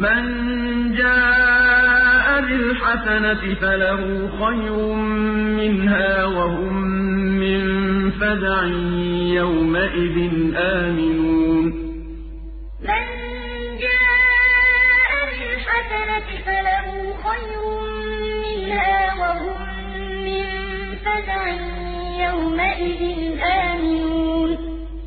مَن جَاءَ بِالْحَسَنَةِ فَلَهُ خَيْرٌ مِّنْهَا وَهُم مِّن فَزَعٍ يَوْمَئِذٍ آمِنُونَ. مَن جَاءَ بِالْحَسَنَةِ فَلَهُ خَيْرٌ مِّنْهَا وَهُم مِّن فَزَعٍ يَوْمَئِذٍ